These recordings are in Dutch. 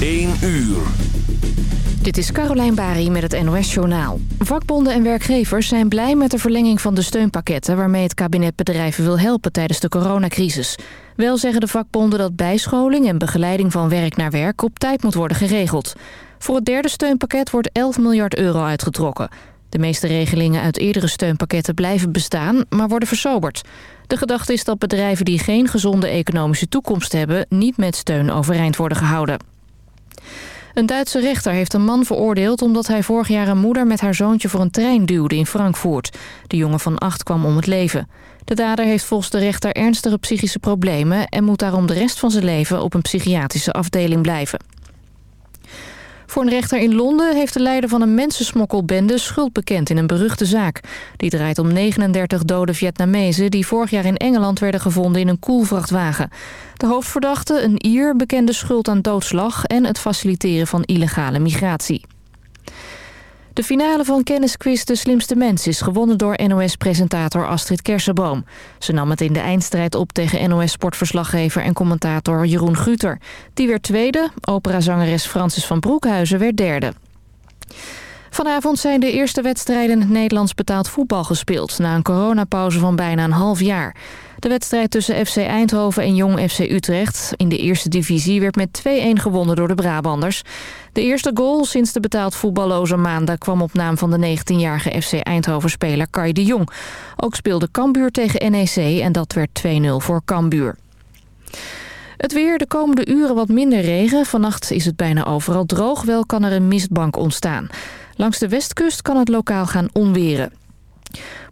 1 uur. Dit is Carolijn Bari met het NOS Journaal. Vakbonden en werkgevers zijn blij met de verlenging van de steunpakketten... waarmee het kabinet bedrijven wil helpen tijdens de coronacrisis. Wel zeggen de vakbonden dat bijscholing en begeleiding van werk naar werk... op tijd moet worden geregeld. Voor het derde steunpakket wordt 11 miljard euro uitgetrokken. De meeste regelingen uit eerdere steunpakketten blijven bestaan, maar worden versoberd. De gedachte is dat bedrijven die geen gezonde economische toekomst hebben... niet met steun overeind worden gehouden. Een Duitse rechter heeft een man veroordeeld omdat hij vorig jaar een moeder met haar zoontje voor een trein duwde in Frankfurt. De jongen van acht kwam om het leven. De dader heeft volgens de rechter ernstige psychische problemen en moet daarom de rest van zijn leven op een psychiatrische afdeling blijven. Voor een rechter in Londen heeft de leider van een mensensmokkelbende schuld bekend in een beruchte zaak. Die draait om 39 dode Vietnamezen die vorig jaar in Engeland werden gevonden in een koelvrachtwagen. De hoofdverdachte, een Ier, bekende schuld aan doodslag en het faciliteren van illegale migratie. De finale van Kennisquiz De Slimste Mens is gewonnen door NOS-presentator Astrid Kersenboom. Ze nam het in de eindstrijd op tegen NOS-sportverslaggever en commentator Jeroen Guter. Die werd tweede, operazangeres Francis van Broekhuizen werd derde. Vanavond zijn de eerste wedstrijden Nederlands betaald voetbal gespeeld... na een coronapauze van bijna een half jaar. De wedstrijd tussen FC Eindhoven en Jong FC Utrecht in de eerste divisie werd met 2-1 gewonnen door de Brabanders. De eerste goal sinds de betaald voetballoze maanden kwam op naam van de 19-jarige FC Eindhoven-speler Kai de Jong. Ook speelde Cambuur tegen NEC en dat werd 2-0 voor Cambuur. Het weer, de komende uren wat minder regen. Vannacht is het bijna overal droog, wel kan er een mistbank ontstaan. Langs de westkust kan het lokaal gaan onweren.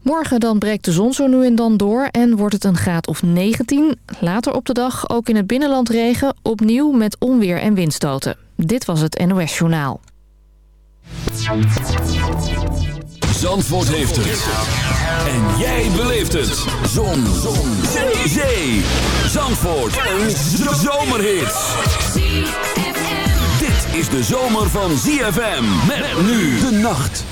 Morgen dan breekt de zon zo nu en dan door en wordt het een graad of 19. Later op de dag ook in het binnenland regen, opnieuw met onweer en windstoten. Dit was het NOS Journaal. Zandvoort heeft het. En jij beleeft het. Zon. zon. Zee. Zandvoort. Een zomerhit. Dit is de zomer van ZFM. Met nu de nacht.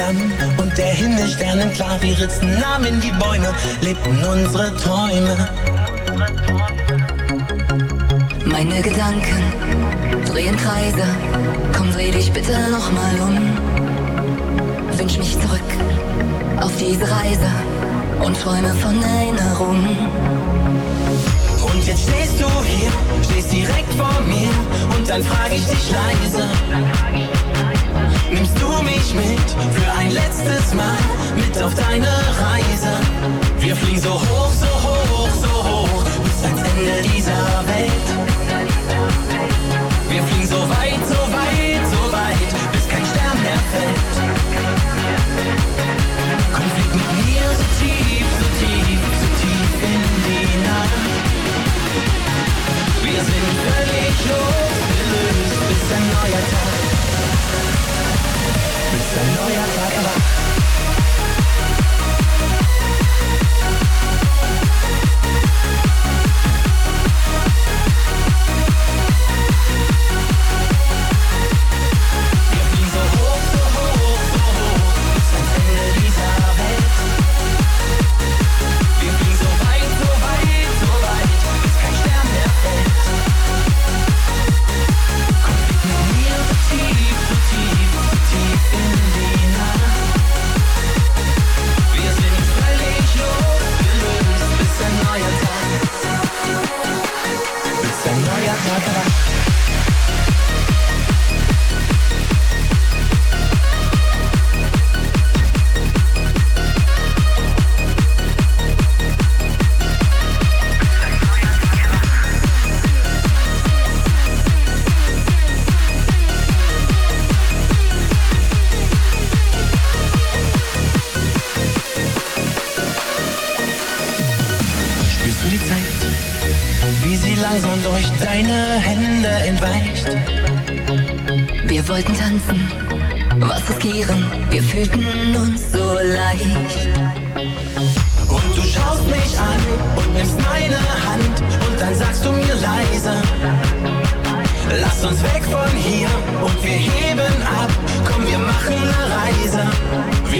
zusammen und der Himmel sternen klar, Wir ritzen Namen die Bäume, lebten unsere Träume. Meine Gedanken drehen Kreise, komm dreh dich bitte nochmal um. Wünsch mich zurück auf diese Reise und träume von Erinnerung. Und jetzt stehst du hier, stehst direkt vor mir und dann frage ich dich leise nimmst du mich mit für ein letztes Mal mit auf deine Reise. Wir fliegen so hoch, so hoch, so hoch bis ans Ende dieser Welt.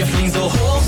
your flings a hole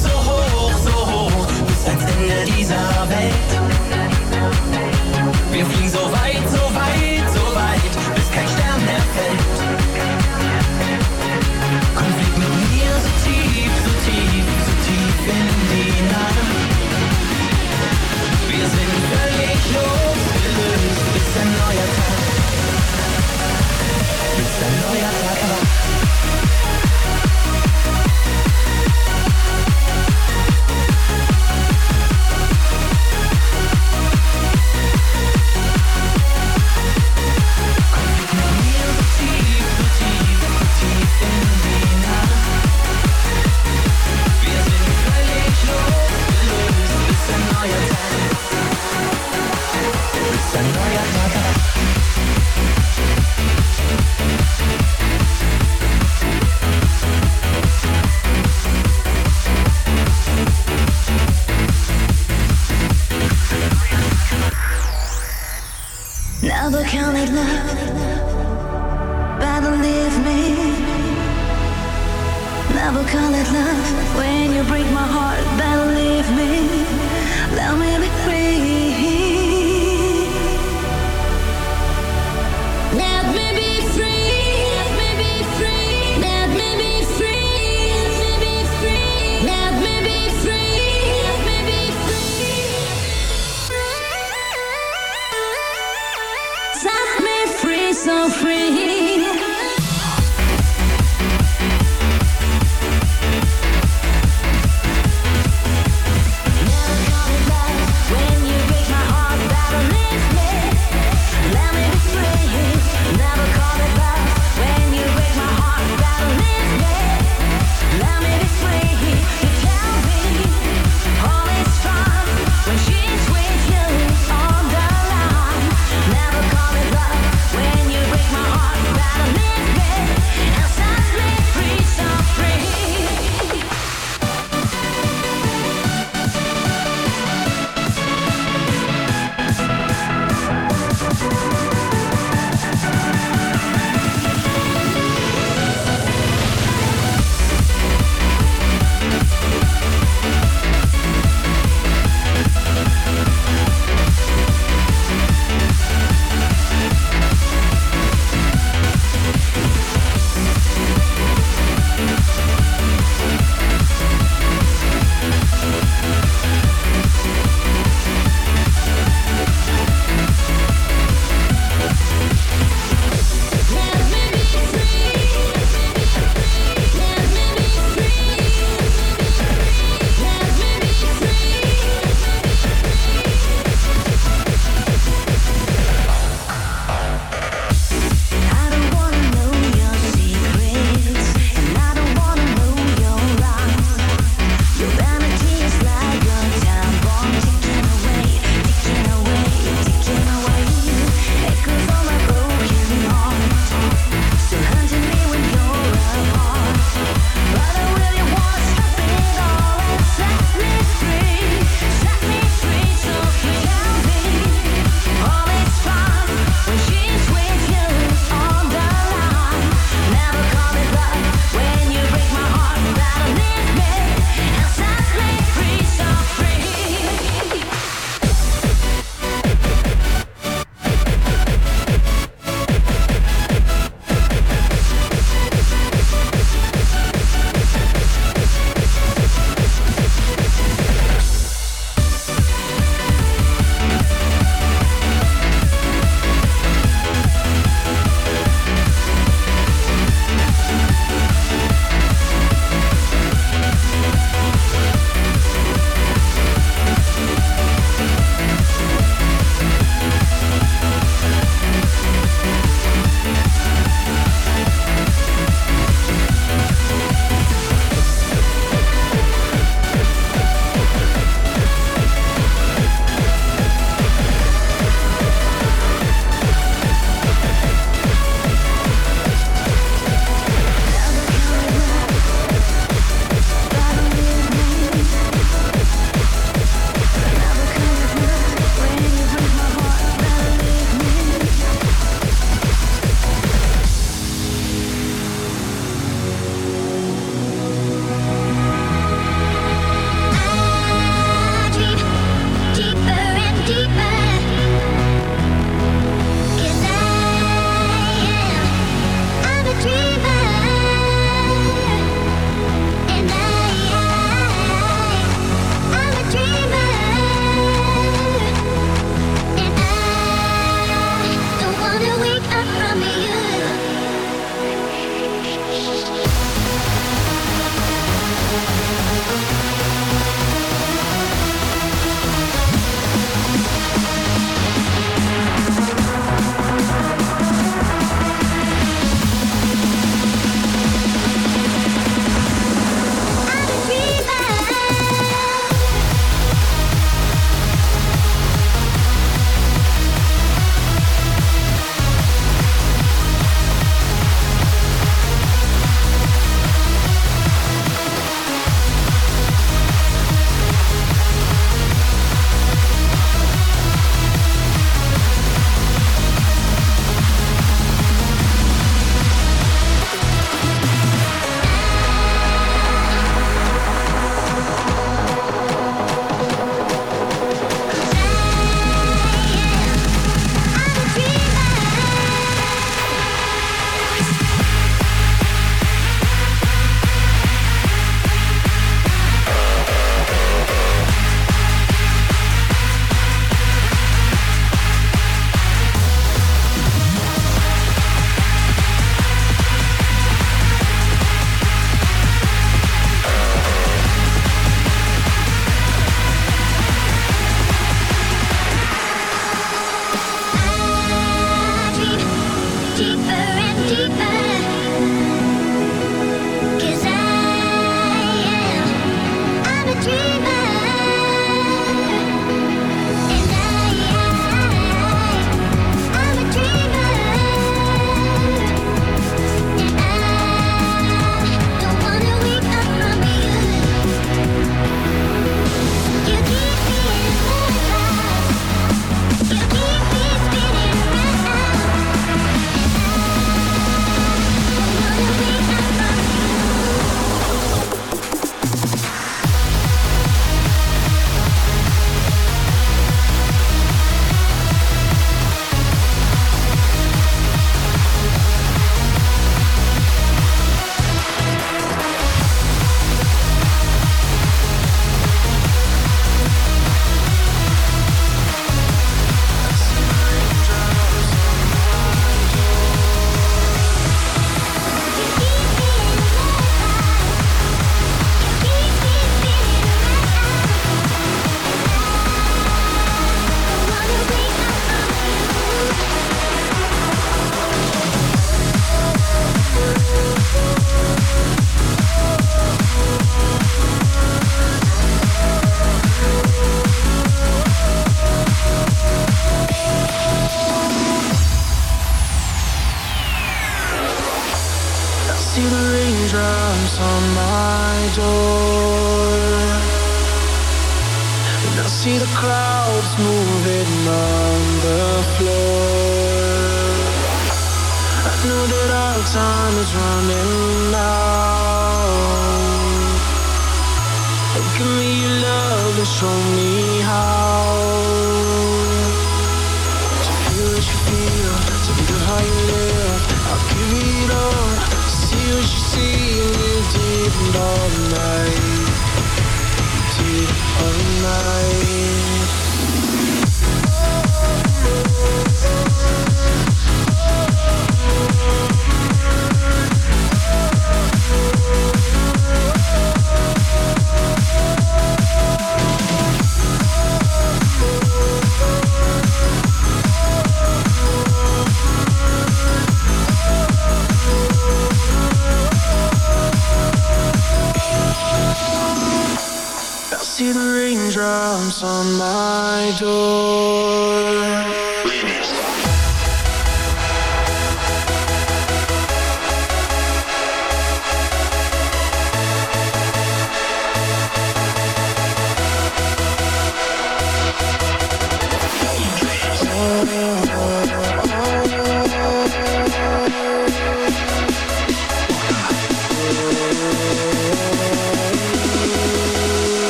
on my door.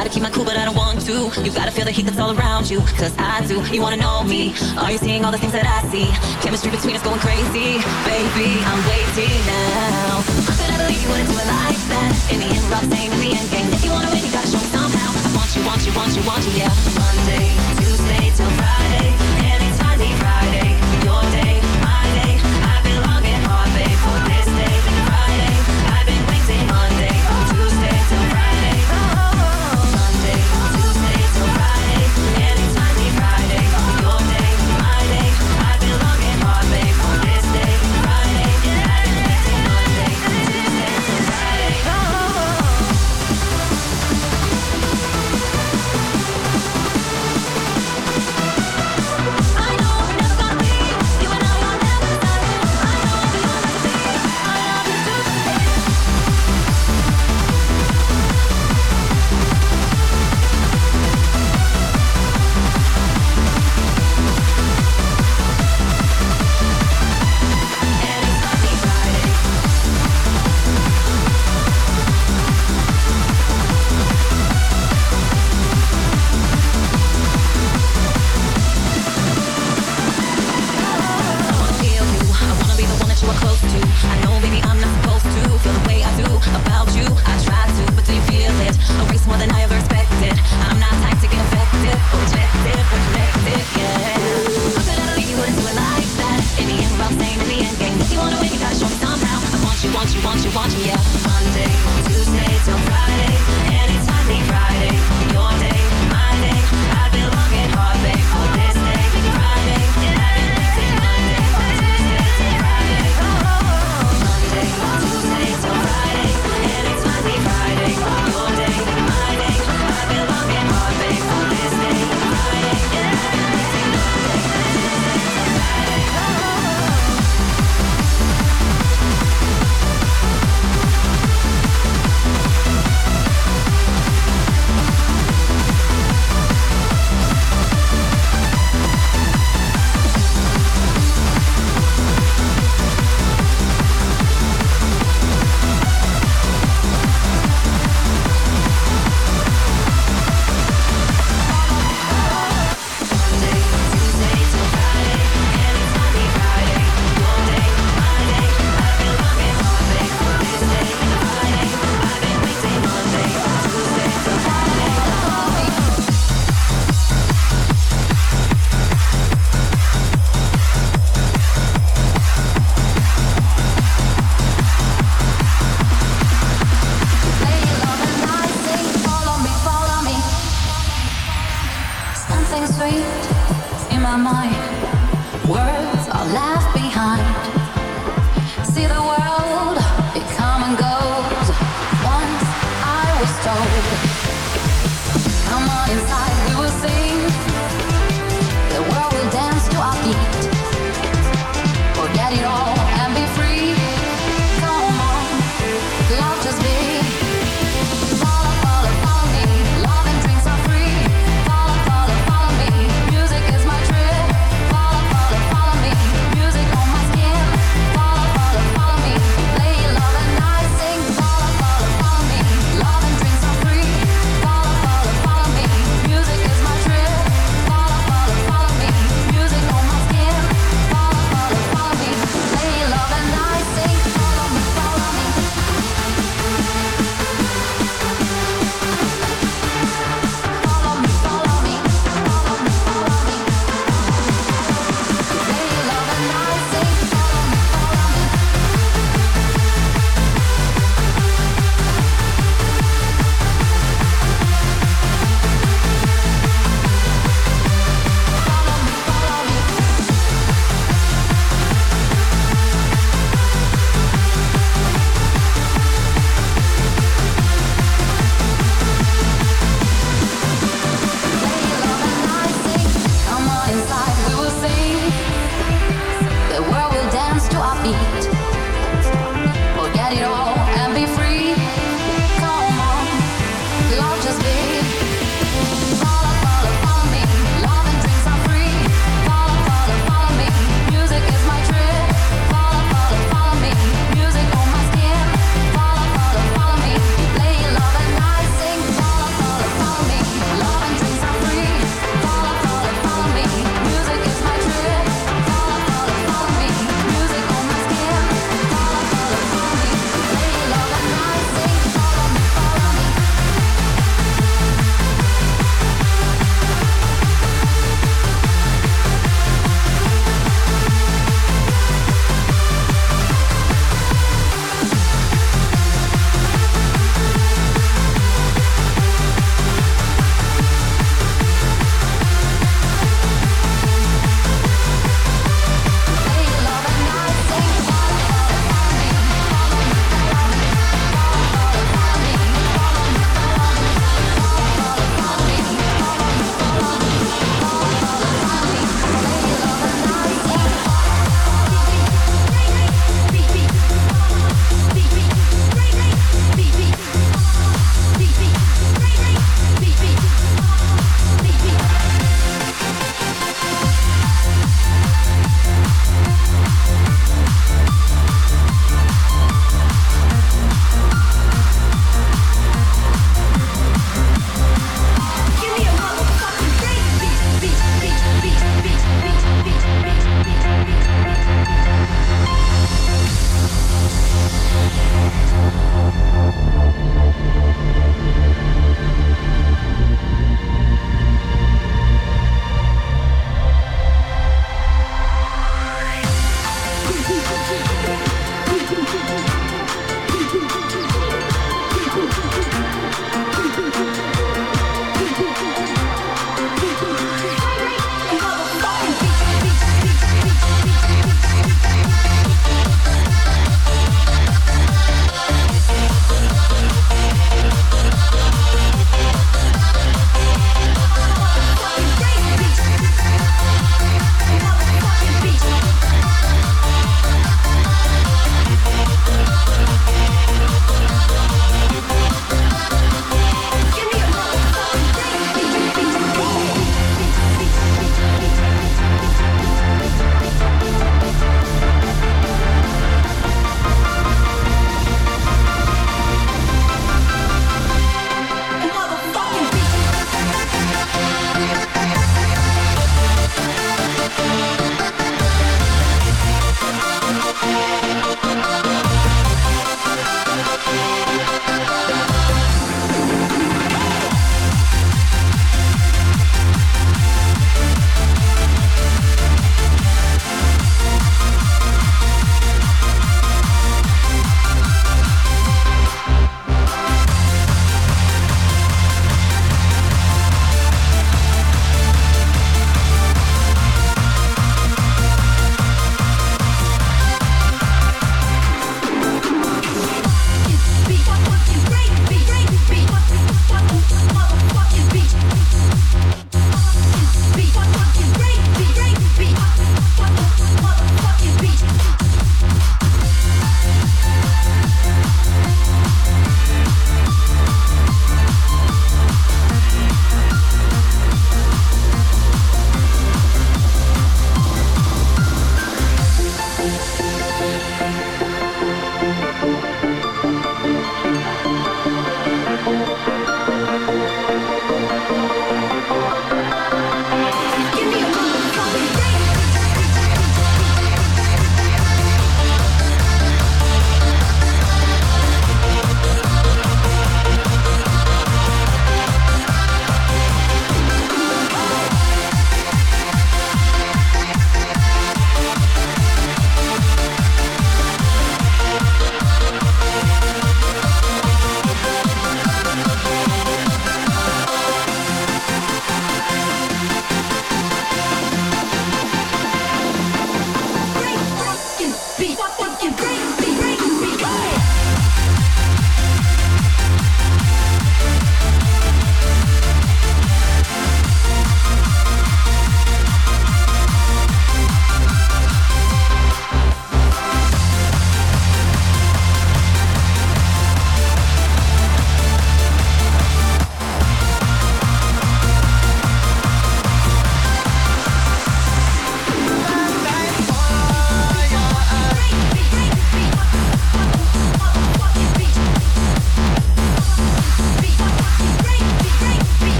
Try to keep my cool, but I don't want to. You gotta feel the heat that's all around you, cause I do. You wanna know me? Are you seeing all the things that I see? Chemistry between us going crazy. Baby, I'm waiting now. I could never believe you wouldn't do it like that. In the end, Rob saying the end game. If you wanna win, you gotta show me somehow. I want you, want you, want you, want you, yeah. Monday, Tuesday till Friday. Anytime, Friday.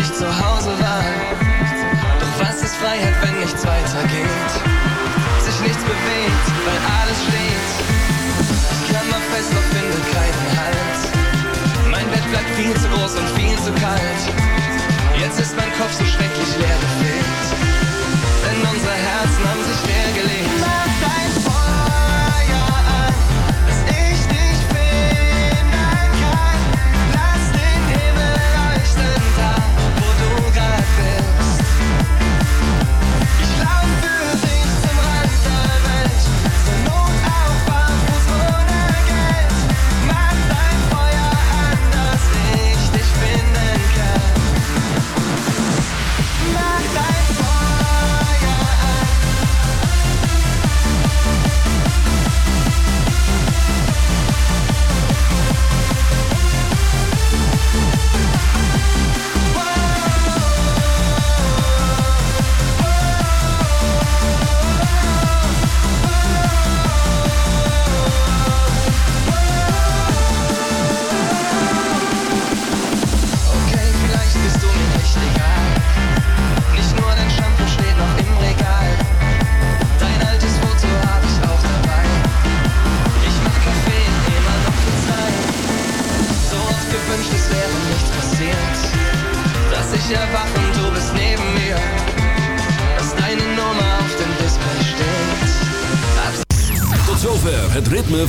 Nicht zu Hause war. Doch was ist Freiheit, wenn nichts weitergeht? Sich nichts bewegt, weil alles steht. Ich klammer fest, doch finde keinen Halt. Mein Bett bleibt viel zu groß und viel zu kalt. Jetzt ist mein Kopf so schrecklich leer